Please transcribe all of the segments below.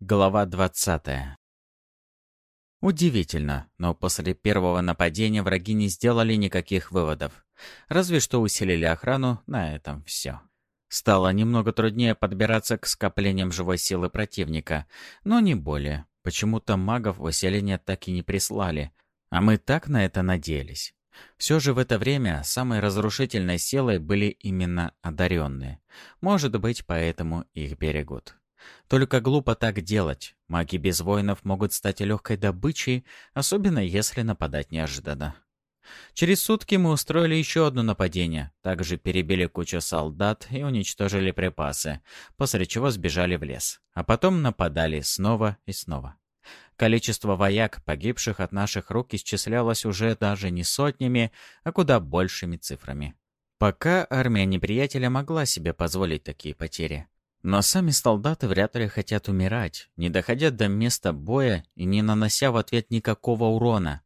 Глава 20 Удивительно, но после первого нападения враги не сделали никаких выводов. Разве что усилили охрану, на этом все. Стало немного труднее подбираться к скоплениям живой силы противника, но не более. Почему-то магов в усиление так и не прислали, а мы так на это надеялись. Все же в это время самой разрушительной силой были именно одаренные. Может быть, поэтому их берегут. Только глупо так делать. Маги без воинов могут стать легкой добычей, особенно если нападать неожиданно. Через сутки мы устроили еще одно нападение. Также перебили кучу солдат и уничтожили припасы, после чего сбежали в лес. А потом нападали снова и снова. Количество вояк, погибших от наших рук, исчислялось уже даже не сотнями, а куда большими цифрами. Пока армия неприятеля могла себе позволить такие потери. Но сами солдаты вряд ли хотят умирать, не доходя до места боя и не нанося в ответ никакого урона.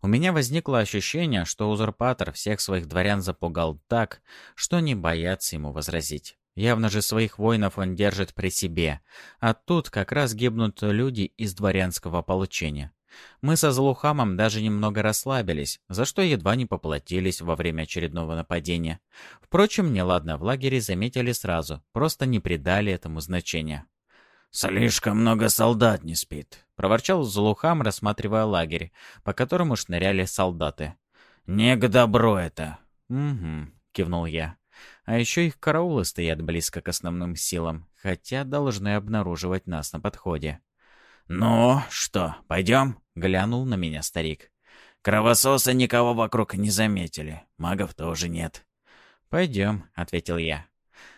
У меня возникло ощущение, что узурпатор всех своих дворян запугал так, что не боятся ему возразить. Явно же своих воинов он держит при себе, а тут как раз гибнут люди из дворянского получения. Мы со Злухамом даже немного расслабились, за что едва не поплатились во время очередного нападения. Впрочем, неладно в лагере заметили сразу, просто не придали этому значения. «Слишком много солдат не спит», — проворчал Злухам, рассматривая лагерь, по которому шныряли солдаты. «Не к добру это». «Угу», — кивнул я. «А еще их караулы стоят близко к основным силам, хотя должны обнаруживать нас на подходе». «Ну, что, пойдем?» — глянул на меня старик. «Кровососы никого вокруг не заметили. Магов тоже нет». «Пойдем», — ответил я.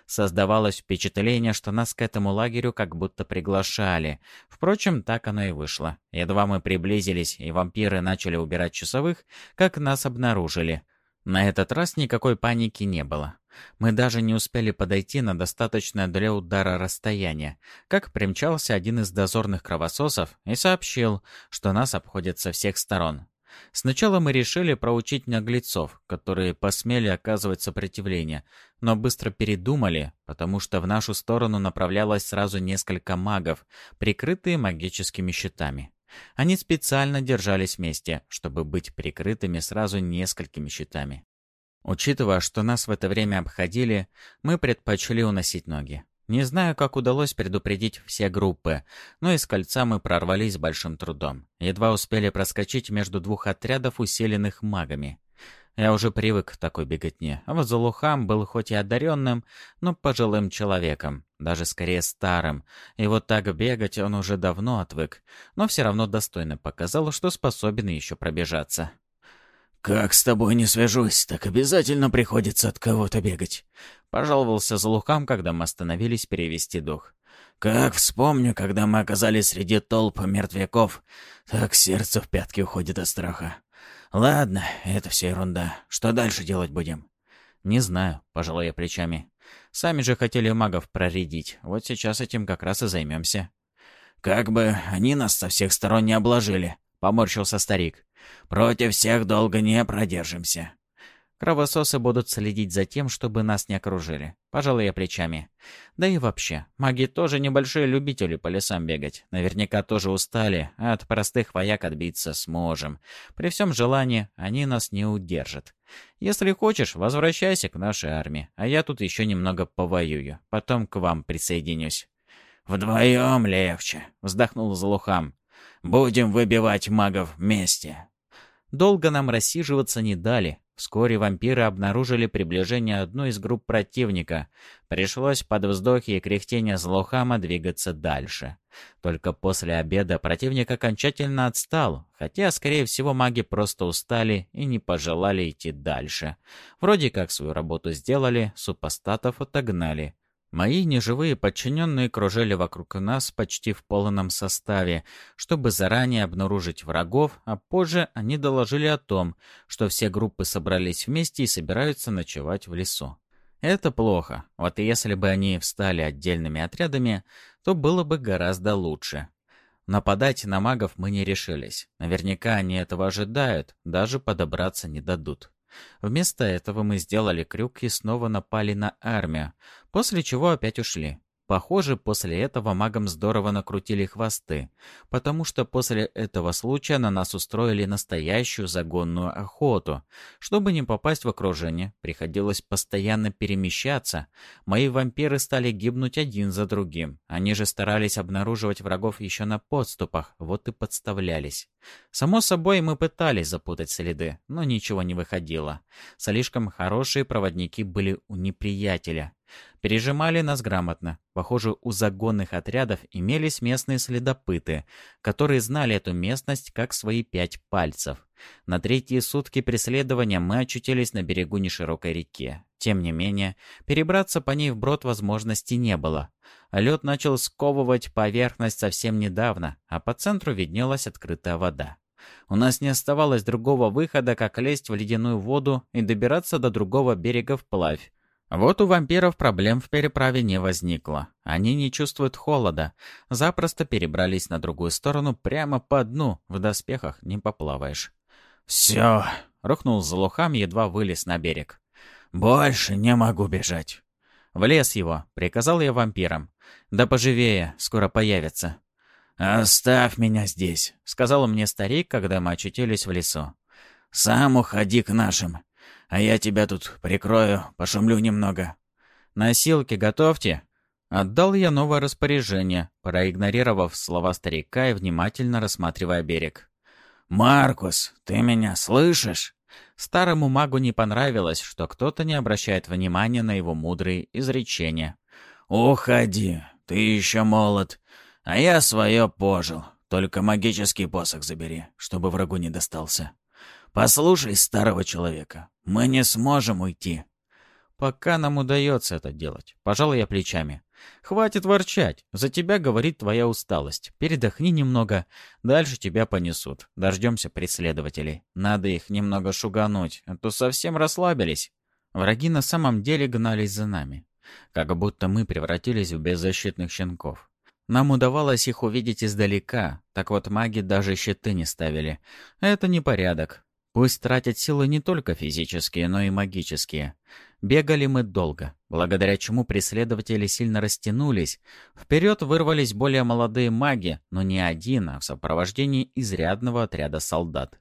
Создавалось впечатление, что нас к этому лагерю как будто приглашали. Впрочем, так оно и вышло. Едва мы приблизились, и вампиры начали убирать часовых, как нас обнаружили. На этот раз никакой паники не было. Мы даже не успели подойти на достаточное для удара расстояние, как примчался один из дозорных кровососов и сообщил, что нас обходят со всех сторон. Сначала мы решили проучить наглецов, которые посмели оказывать сопротивление, но быстро передумали, потому что в нашу сторону направлялось сразу несколько магов, прикрытые магическими щитами. Они специально держались вместе, чтобы быть прикрытыми сразу несколькими щитами. Учитывая, что нас в это время обходили, мы предпочли уносить ноги. Не знаю, как удалось предупредить все группы, но из кольца мы прорвались с большим трудом. Едва успели проскочить между двух отрядов, усиленных магами. Я уже привык к такой беготне, а вот Залухам был хоть и одаренным, но пожилым человеком, даже скорее старым, и вот так бегать он уже давно отвык, но все равно достойно показал, что способен еще пробежаться. «Как с тобой не свяжусь, так обязательно приходится от кого-то бегать», — пожаловался Залухам, когда мы остановились перевести дух. «Как вспомню, когда мы оказались среди толп мертвяков, так сердце в пятки уходит от страха. Ладно, это все ерунда. Что дальше делать будем?» «Не знаю», — пожал я плечами. «Сами же хотели магов проредить. Вот сейчас этим как раз и займемся». «Как бы они нас со всех сторон не обложили», — поморщился старик. Против всех долго не продержимся. Кровососы будут следить за тем, чтобы нас не окружили. Пожалуй, я плечами. Да и вообще, маги тоже небольшие любители по лесам бегать. Наверняка тоже устали, а от простых вояк отбиться сможем. При всем желании они нас не удержат. Если хочешь, возвращайся к нашей армии, а я тут еще немного повоюю. Потом к вам присоединюсь. «Вдвоем легче», — вздохнул Залухам. «Будем выбивать магов вместе». Долго нам рассиживаться не дали. Вскоре вампиры обнаружили приближение одной из групп противника. Пришлось под вздохи и кряхтение Злохама двигаться дальше. Только после обеда противник окончательно отстал, хотя, скорее всего, маги просто устали и не пожелали идти дальше. Вроде как свою работу сделали, супостатов отогнали. Мои неживые подчиненные кружили вокруг нас почти в полном составе, чтобы заранее обнаружить врагов, а позже они доложили о том, что все группы собрались вместе и собираются ночевать в лесу. Это плохо. Вот если бы они встали отдельными отрядами, то было бы гораздо лучше. Нападать на магов мы не решились. Наверняка они этого ожидают, даже подобраться не дадут. Вместо этого мы сделали крюк и снова напали на армию, после чего опять ушли. Похоже, после этого магам здорово накрутили хвосты, потому что после этого случая на нас устроили настоящую загонную охоту. Чтобы не попасть в окружение, приходилось постоянно перемещаться. Мои вампиры стали гибнуть один за другим. Они же старались обнаруживать врагов еще на подступах, вот и подставлялись. Само собой, мы пытались запутать следы, но ничего не выходило. Слишком хорошие проводники были у неприятеля. Пережимали нас грамотно. Похоже, у загонных отрядов имелись местные следопыты, которые знали эту местность как свои пять пальцев. На третьи сутки преследования мы очутились на берегу неширокой реки. Тем не менее, перебраться по ней вброд возможности не было. Лед начал сковывать поверхность совсем недавно, а по центру виднелась открытая вода. У нас не оставалось другого выхода, как лезть в ледяную воду и добираться до другого берега вплавь. Вот у вампиров проблем в переправе не возникло. Они не чувствуют холода, запросто перебрались на другую сторону прямо по дну, в доспехах не поплаваешь. «Все!» — рухнул Залухам, едва вылез на берег. «Больше не могу бежать». «В лес его!» — приказал я вампирам. «Да поживее, скоро появится». «Оставь меня здесь», — сказал мне старик, когда мы очутились в лесу. «Сам уходи к нашим а я тебя тут прикрою, пошумлю немного». «Носилки готовьте!» Отдал я новое распоряжение, проигнорировав слова старика и внимательно рассматривая берег. «Маркус, ты меня слышишь?» Старому магу не понравилось, что кто-то не обращает внимания на его мудрые изречения. «Уходи, ты еще молод, а я свое пожил. Только магический посох забери, чтобы врагу не достался». «Послушай старого человека, мы не сможем уйти». «Пока нам удается это делать», — пожал я плечами. «Хватит ворчать. За тебя говорит твоя усталость. Передохни немного. Дальше тебя понесут. Дождемся преследователей. Надо их немного шугануть, а то совсем расслабились». Враги на самом деле гнались за нами. Как будто мы превратились в беззащитных щенков. Нам удавалось их увидеть издалека, так вот маги даже щиты не ставили. Это не порядок. Пусть тратят силы не только физические, но и магические. Бегали мы долго, благодаря чему преследователи сильно растянулись. Вперед вырвались более молодые маги, но не один, а в сопровождении изрядного отряда солдат.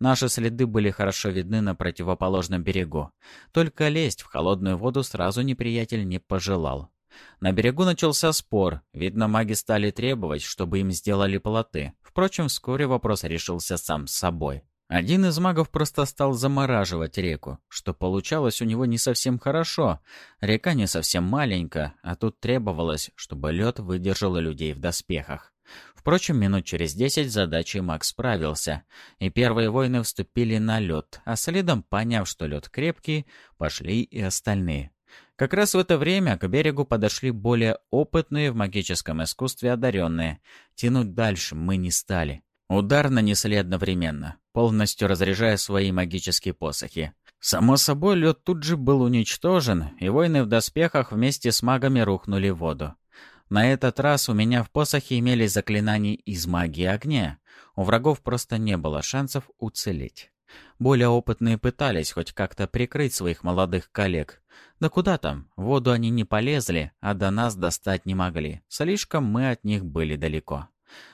Наши следы были хорошо видны на противоположном берегу. Только лезть в холодную воду сразу неприятель не пожелал. На берегу начался спор. Видно, маги стали требовать, чтобы им сделали плоты. Впрочем, вскоре вопрос решился сам собой. Один из магов просто стал замораживать реку, что получалось у него не совсем хорошо. Река не совсем маленькая, а тут требовалось, чтобы лед выдержал людей в доспехах. Впрочем, минут через десять задачей маг справился, и первые воины вступили на лед, а следом, поняв, что лед крепкий, пошли и остальные. Как раз в это время к берегу подошли более опытные в магическом искусстве одаренные. Тянуть дальше мы не стали. Удар нанесли одновременно, полностью разряжая свои магические посохи. Само собой, лед тут же был уничтожен, и воины в доспехах вместе с магами рухнули в воду. На этот раз у меня в посохе имелись заклинания из магии огня. У врагов просто не было шансов уцелеть. Более опытные пытались хоть как-то прикрыть своих молодых коллег. Да куда там, в воду они не полезли, а до нас достать не могли. Слишком мы от них были далеко.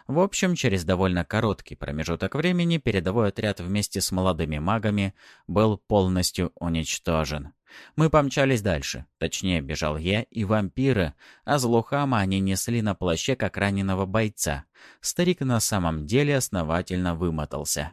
В общем, через довольно короткий промежуток времени передовой отряд вместе с молодыми магами был полностью уничтожен. Мы помчались дальше. Точнее, бежал я и вампиры, а злухама они несли на плаще как раненого бойца. Старик на самом деле основательно вымотался.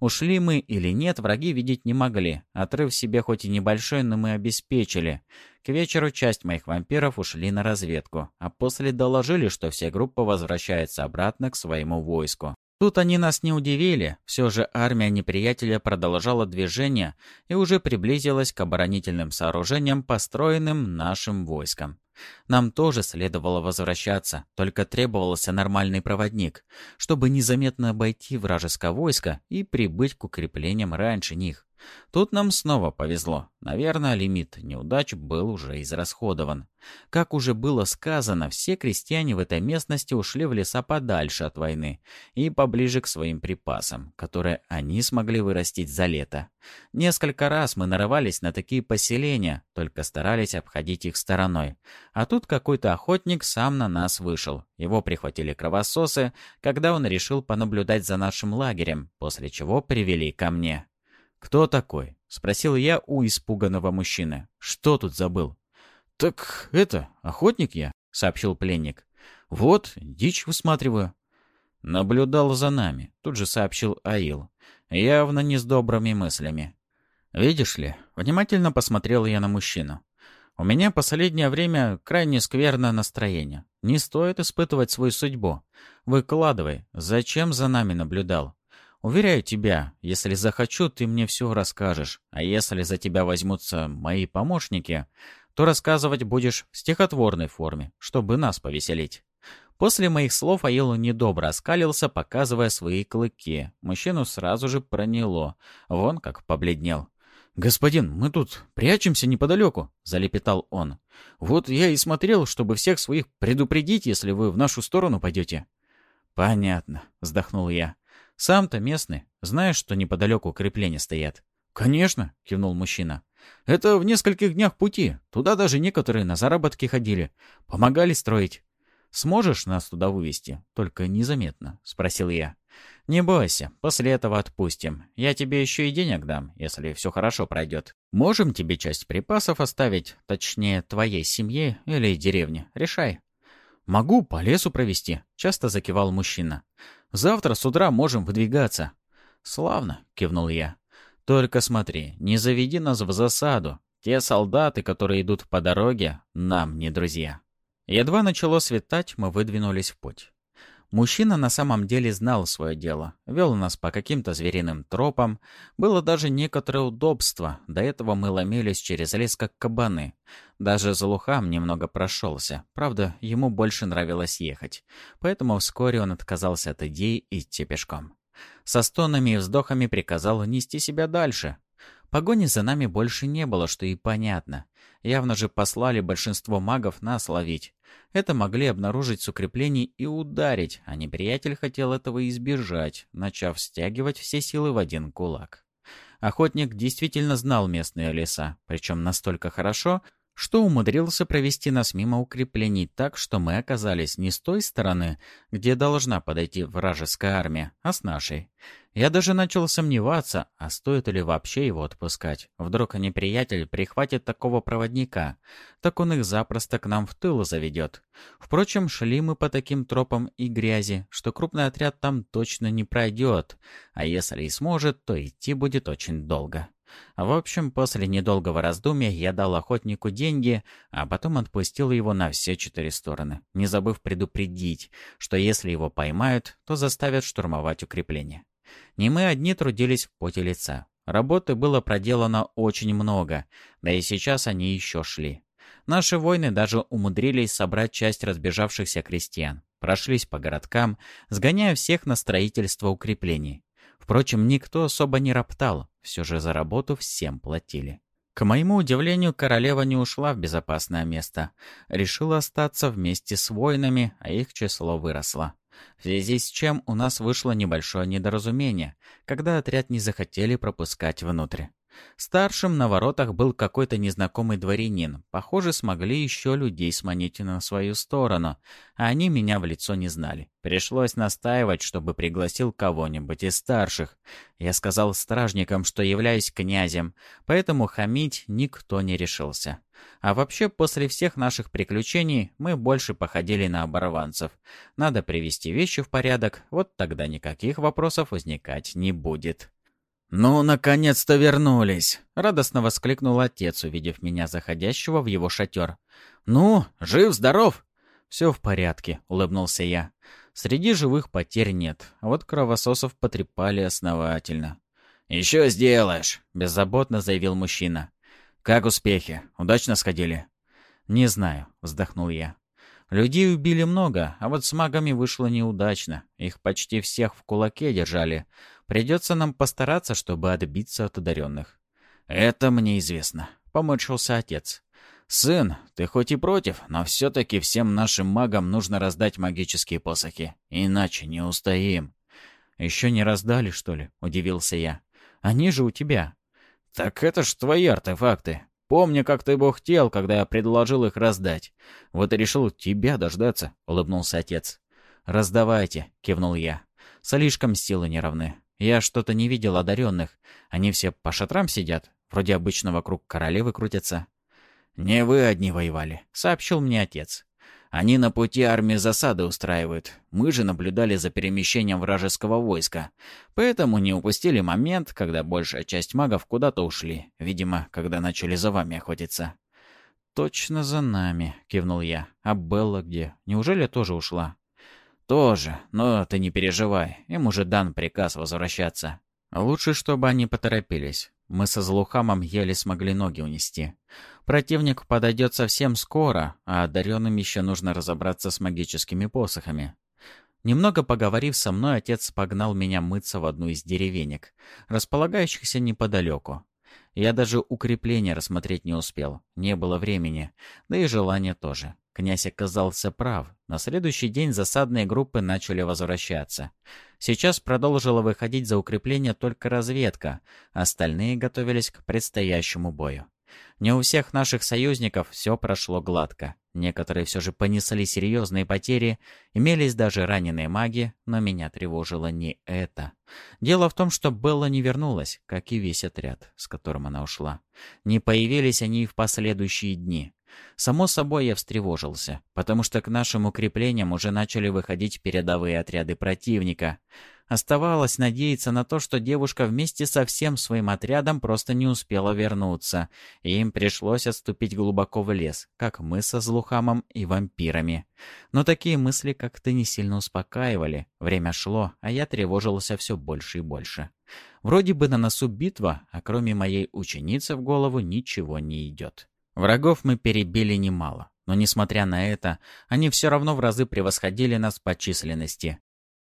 Ушли мы или нет, враги видеть не могли. Отрыв себе хоть и небольшой, но мы обеспечили. К вечеру часть моих вампиров ушли на разведку, а после доложили, что вся группа возвращается обратно к своему войску. Тут они нас не удивили, все же армия неприятеля продолжала движение и уже приблизилась к оборонительным сооружениям, построенным нашим войском. Нам тоже следовало возвращаться, только требовался нормальный проводник, чтобы незаметно обойти вражеское войско и прибыть к укреплениям раньше них. Тут нам снова повезло. Наверное, лимит неудач был уже израсходован. Как уже было сказано, все крестьяне в этой местности ушли в леса подальше от войны и поближе к своим припасам, которые они смогли вырастить за лето. Несколько раз мы нарывались на такие поселения, только старались обходить их стороной. А тут какой-то охотник сам на нас вышел. Его прихватили кровососы, когда он решил понаблюдать за нашим лагерем, после чего привели ко мне. «Кто такой?» — спросил я у испуганного мужчины. «Что тут забыл?» «Так это, охотник я», — сообщил пленник. «Вот, дичь высматриваю». Наблюдал за нами, тут же сообщил Аил. Явно не с добрыми мыслями. «Видишь ли?» — внимательно посмотрел я на мужчину. «У меня последнее время крайне скверное настроение. Не стоит испытывать свою судьбу. Выкладывай, зачем за нами наблюдал? Уверяю тебя, если захочу, ты мне все расскажешь. А если за тебя возьмутся мои помощники, то рассказывать будешь в стихотворной форме, чтобы нас повеселить». После моих слов Аил недобро оскалился, показывая свои клыки. Мужчину сразу же проняло. Вон как побледнел. «Господин, мы тут прячемся неподалеку», — залепетал он. «Вот я и смотрел, чтобы всех своих предупредить, если вы в нашу сторону пойдете». «Понятно», — вздохнул я. Сам-то местный, знаешь, что неподалеку укрепления стоят?» «Конечно», — кивнул мужчина. «Это в нескольких днях пути. Туда даже некоторые на заработки ходили. Помогали строить». «Сможешь нас туда вывести? Только незаметно», — спросил я. «Не бойся, после этого отпустим. Я тебе еще и денег дам, если все хорошо пройдет. Можем тебе часть припасов оставить, точнее, твоей семье или деревне. Решай». «Могу по лесу провести», — часто закивал мужчина. «Завтра с утра можем выдвигаться». «Славно», — кивнул я. «Только смотри, не заведи нас в засаду. Те солдаты, которые идут по дороге, нам не друзья». Едва начало светать, мы выдвинулись в путь. Мужчина на самом деле знал свое дело, вел нас по каким-то звериным тропам. Было даже некоторое удобство, до этого мы ломились через лес как кабаны. Даже Залухам немного прошелся, правда, ему больше нравилось ехать. Поэтому вскоре он отказался от идеи идти пешком. Со стонами и вздохами приказал нести себя дальше. Погони за нами больше не было, что и понятно. Явно же послали большинство магов нас ловить. Это могли обнаружить с укреплений и ударить, а неприятель хотел этого избежать, начав стягивать все силы в один кулак. Охотник действительно знал местные леса, причем настолько хорошо, что умудрился провести нас мимо укреплений так, что мы оказались не с той стороны, где должна подойти вражеская армия, а с нашей. Я даже начал сомневаться, а стоит ли вообще его отпускать. Вдруг неприятель прихватит такого проводника, так он их запросто к нам в тыл заведет. Впрочем, шли мы по таким тропам и грязи, что крупный отряд там точно не пройдет, а если и сможет, то идти будет очень долго. В общем, после недолгого раздумья я дал охотнику деньги, а потом отпустил его на все четыре стороны, не забыв предупредить, что если его поймают, то заставят штурмовать укрепление. Не мы одни трудились в поте лица. Работы было проделано очень много, да и сейчас они еще шли. Наши воины даже умудрились собрать часть разбежавшихся крестьян, прошлись по городкам, сгоняя всех на строительство укреплений. Впрочем, никто особо не роптал, все же за работу всем платили. К моему удивлению, королева не ушла в безопасное место. Решила остаться вместе с воинами, а их число выросло. В связи с чем у нас вышло небольшое недоразумение, когда отряд не захотели пропускать внутрь. Старшим на воротах был какой-то незнакомый дворянин. Похоже, смогли еще людей сманить на свою сторону, а они меня в лицо не знали. Пришлось настаивать, чтобы пригласил кого-нибудь из старших. Я сказал стражникам, что являюсь князем, поэтому хамить никто не решился. А вообще, после всех наших приключений мы больше походили на оборванцев. Надо привести вещи в порядок, вот тогда никаких вопросов возникать не будет. «Ну, наконец-то вернулись!» — радостно воскликнул отец, увидев меня заходящего в его шатер. «Ну, жив-здоров!» «Все в порядке», — улыбнулся я. «Среди живых потерь нет, а вот кровососов потрепали основательно». «Еще сделаешь», — беззаботно заявил мужчина. «Как успехи? Удачно сходили?» «Не знаю», — вздохнул я. Людей убили много, а вот с магами вышло неудачно. Их почти всех в кулаке держали. Придется нам постараться, чтобы отбиться от одаренных. «Это мне известно», — поморщился отец. «Сын, ты хоть и против, но все-таки всем нашим магам нужно раздать магические посохи, иначе не устоим». «Еще не раздали, что ли?» — удивился я. «Они же у тебя». «Так это ж твои артефакты. Помню, как ты бухтел, когда я предложил их раздать. Вот и решил тебя дождаться», — улыбнулся отец. «Раздавайте», — кивнул я. «Слишком силы не равны. Я что-то не видел одаренных. Они все по шатрам сидят. Вроде обычно вокруг королевы крутятся». «Не вы одни воевали», — сообщил мне отец. «Они на пути армии засады устраивают. Мы же наблюдали за перемещением вражеского войска. Поэтому не упустили момент, когда большая часть магов куда-то ушли. Видимо, когда начали за вами охотиться». «Точно за нами», — кивнул я. «А Белла где? Неужели тоже ушла?» «Тоже, но ты не переживай, им уже дан приказ возвращаться». «Лучше, чтобы они поторопились. Мы со Злухамом еле смогли ноги унести. Противник подойдет совсем скоро, а одаренным еще нужно разобраться с магическими посохами». Немного поговорив со мной, отец погнал меня мыться в одну из деревенек, располагающихся неподалеку. Я даже укрепление рассмотреть не успел, не было времени, да и желания тоже. Князь оказался прав. На следующий день засадные группы начали возвращаться. Сейчас продолжила выходить за укрепление только разведка, остальные готовились к предстоящему бою. Не у всех наших союзников все прошло гладко. Некоторые все же понесли серьезные потери, имелись даже раненые маги, но меня тревожило не это. Дело в том, что Белла не вернулась, как и весь отряд, с которым она ушла. Не появились они и в последующие дни. Само собой, я встревожился, потому что к нашим укреплениям уже начали выходить передовые отряды противника. Оставалось надеяться на то, что девушка вместе со всем своим отрядом просто не успела вернуться, и им пришлось отступить глубоко в лес, как мы со Злухамом и вампирами. Но такие мысли как-то не сильно успокаивали. Время шло, а я тревожился все больше и больше. Вроде бы на носу битва, а кроме моей ученицы в голову ничего не идет. Врагов мы перебили немало, но, несмотря на это, они все равно в разы превосходили нас по численности.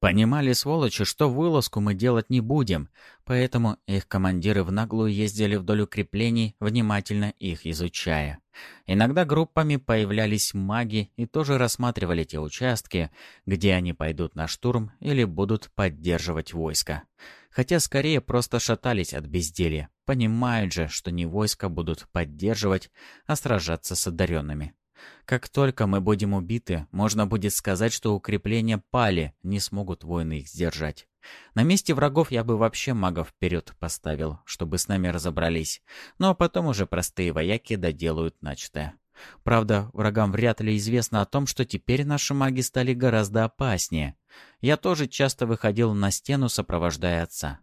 Понимали, сволочи, что вылазку мы делать не будем, поэтому их командиры в наглую ездили вдоль укреплений, внимательно их изучая. Иногда группами появлялись маги и тоже рассматривали те участки, где они пойдут на штурм или будут поддерживать войско. Хотя скорее просто шатались от безделья, понимают же, что не войска будут поддерживать, а сражаться с одаренными. Как только мы будем убиты, можно будет сказать, что укрепления пали, не смогут воины их сдержать. На месте врагов я бы вообще магов вперед поставил, чтобы с нами разобрались. Ну а потом уже простые вояки доделают начатое. Правда, врагам вряд ли известно о том, что теперь наши маги стали гораздо опаснее. Я тоже часто выходил на стену, сопровождая отца.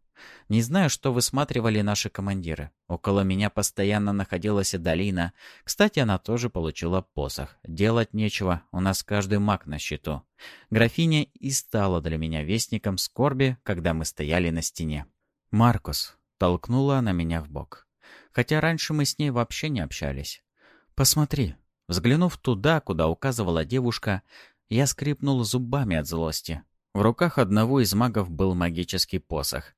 Не знаю, что высматривали наши командиры. Около меня постоянно находилась Долина. Кстати, она тоже получила посох. Делать нечего, у нас каждый маг на счету. Графиня и стала для меня вестником скорби, когда мы стояли на стене. «Маркус», — толкнула она меня в бок. Хотя раньше мы с ней вообще не общались. «Посмотри». Взглянув туда, куда указывала девушка, я скрипнул зубами от злости. В руках одного из магов был магический посох.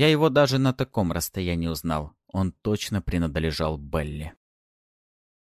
Я его даже на таком расстоянии узнал. Он точно принадлежал Белли.